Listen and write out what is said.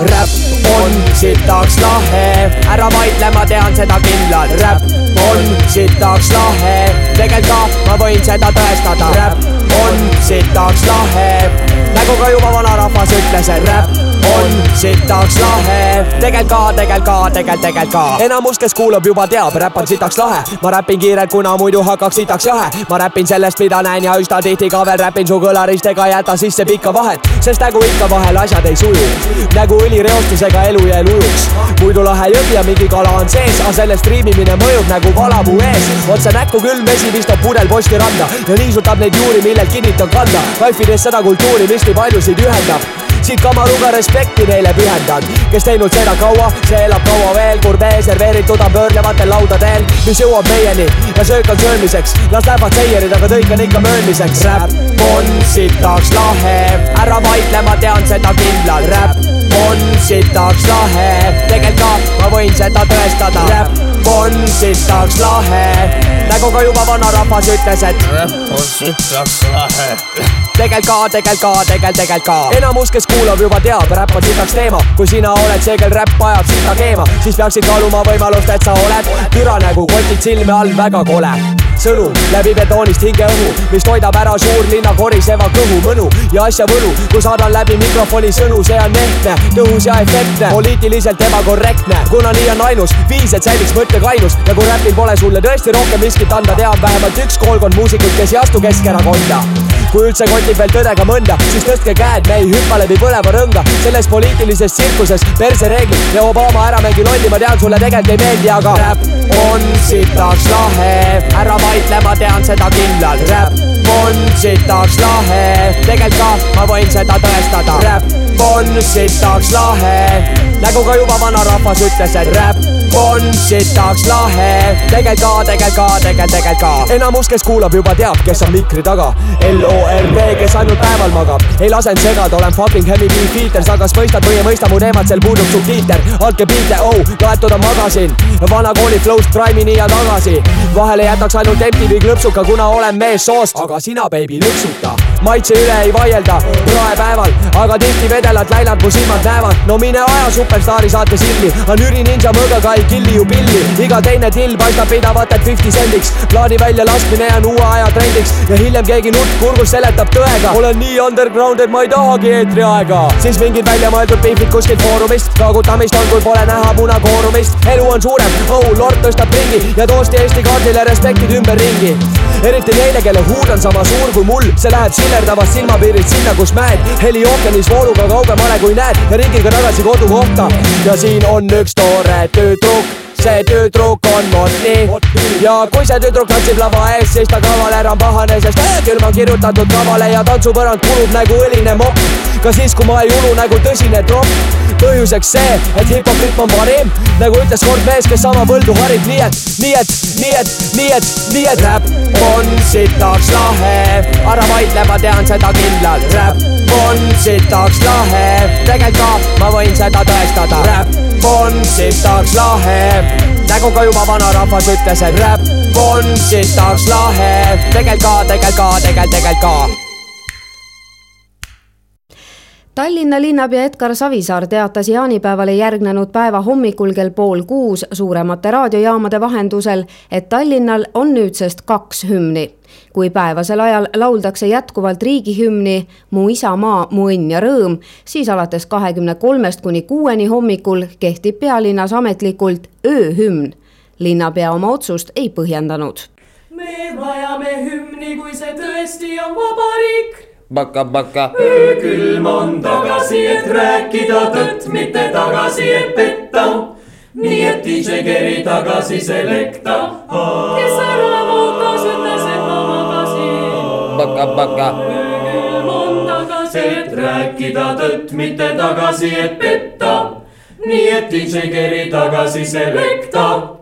räpp on sitaks lahe, ära vaidle, ma tean seda kindlalt. räpp on sitaks lahe, tegelikult ka ma võin seda tõestada. räpp on sitaks lahe, nagu ka juba vanarahvas ütles, räpp on sitaks lahe. tegel ka, tegel ka, tegel, tegel ka. enamus, kes kuulab, juba teab, räpp on sitaks lahe. ma räpin kiirelt, kuna muidu hakkaks sitaks jahe. ma räpin sellest, mida näen ja üsna tihti ka veel räpin su kõlarist ega jäta sisse pikka vahet, sest nagu ikka vahel asjad ei suju. nagu õlireostusega elu jäi lujuks. muidu lahe jõgi ja mingi kala on sees, aga sellest riimimine mõjub nagu valamuu ees. otse näkku külm vesi vistab pudel posti randa ja niisutab neid juuri, millelt kinnitan kanda. kaifides seda kultuuri, mis nii paljusid ühendab siit kamaruga respekti neile pühendan, kes teinud seda kaua, see elab kaua veel, kurbee serveeritud on pöörlevatel laudadel, mis jõuab meieni ja söök on söömiseks, las lähevad seierid, aga kõik on ikka möömiseks. räpp on sitaks lahe, ära vaidle, ma tean seda kindlalt, räpp on sitaks lahe, tegelikult ka ma võin seda tõestada, räpp on sitaks lahe, nagu ka juba vanarahvas ütles, et räpp on sitaks lahe tegel ka, tegel ka, tegel, tegel ka. enamus, kes kuulab, juba teab, räpp on sitaks teema. kui sina oled see, kel räpp ajab sita keema, siis peaksid kaaluma võimalust, et sa oled türa nägu, kotid silme all, väga kole sõnum läbi betoonist hingeõhu, mis toidab ära suurlinna koriseva kõhu mõnu ja asja võlu, kui saadan läbi mikrofoni sõnu, see on ehtne, tõhus ja efektne, poliitiliselt ebakorrektne, kuna nii on ainus viis, et säiliks mõttekainus ja kui räpil pole sulle tõesti rohkem miskit anda, teab vähemalt üks koolkond muusikuid, kes ei astu Keskerakonda kui üldse kotib veel tõdega mõnda, siis tõstke käed, me ei hüppa läbi põleva rõnga. selles poliitilises tsirkuses persereeglid ja Obama ära mängi lolli, ma tean, sulle tegelikult ei meeldi, aga räpp on sitaks lahe, ära vaidle, ma tean seda kindlalt, räpp on sitaks lahe, tegelikult ka ma võin seda tõestada, räpp on sitaks lahe, nagu ka juba vanarahvas ütles, et räpp on sitaks lahe, tegel ka, tegel ka, tegel, tegel ka. enamus, kes kuulab, juba teab, kes on mikri taga. L-O-R-D, kes ainult päeval magab, ei lasenud segada, olen fucking Hemi B filter, sa kas mõistad või ei mõista mu teemat, seal puudub subtiiter. andke biite, oh, kaetud on magasin, vana kooli flow'st Prime'i nii ja tagasi. vahele jätaks ainult MTV klõpsuka, kuna olen mees soost, aga sina, baby, lõksuta. Maitse üle ei vaielda, praepäeval, aga tihti vedelad läinad mu silmad näevad. no mine aja superstaari saate silmi, on Jüri Ninja mõõgaga ei killi ju pilli, iga teine till paistab pidavat, et fifty sendiks. plaani väljalaskmine on uue aja trendiks ja hiljem keegi nutt kurgus seletab tõega. olen nii underground, et ma ei tahagi eetriaega. siis mingid väljamõeldud piifid kuskilt foorumist, kaagutamist on, kui pole näha punakoorumist. elu on suurem, oh lord tõstab ringi ja toosti Eesti kaardile respektid ümberringi. eriti neile, kelle huud on sama suur kui mul, see läheb sillerdavast silmapiirilt sinna, kus mäed heli ookeanis vooluga kaugemale kui näed ja ringiga tagasi kodukohta. ja siin on üks tore tüdruk see tüdruk on Motni ja kui see tüdruk tantsib lava ees, siis ta kavaler on pahane, sest külm on kirjutatud kavale ja tantsupõrand kulub nagu õline mopp. ka siis, kui ma ei ulu nagu tõsine tropp. põhjuseks see, et hip-hop-rütm on parim, nagu ütles kord mees, kes sama põldu harib, nii et, nii et, nii et, nii et, nii et räpp on sitaks lahe, ära vaidle, ma tean seda kindlalt, räpp on sitaks lahe, tegelikult ka ma võin seda tõestada, räpp on sitaks lahe. Nagu ka juba vanarahvas ütles, et räpp on sitaks lahe, tegel ka, tegel ka, tegel, tegel ka. Tallinna linnapea Edgar Savisaar teatas jaanipäevale järgnenud päeva hommikul kell pool kuus suuremate raadiojaamade vahendusel, et Tallinnal on nüüdsest kaks hümni. kui päevasel ajal lauldakse jätkuvalt riigihümni Mu isamaa, mu õnn ja rõõm, siis alates kahekümne kolmest kuni kuueni hommikul kehtib pealinnas ametlikult ööhümn. linnapea oma otsust ei põhjendanud. me vajame hümni, kui see tõesti on vabariik baka, baka. öökülm on tagasi, et rääkida tõtt, mitte tagasi, et petta. nii et DJ Geri tagasi selekta. kes ära muutus, ütles, et ma magasin. baka, baka. öökülm on tagasi, et rääkida tõtt, mitte tagasi, et petta. nii et DJ Geri tagasi selekta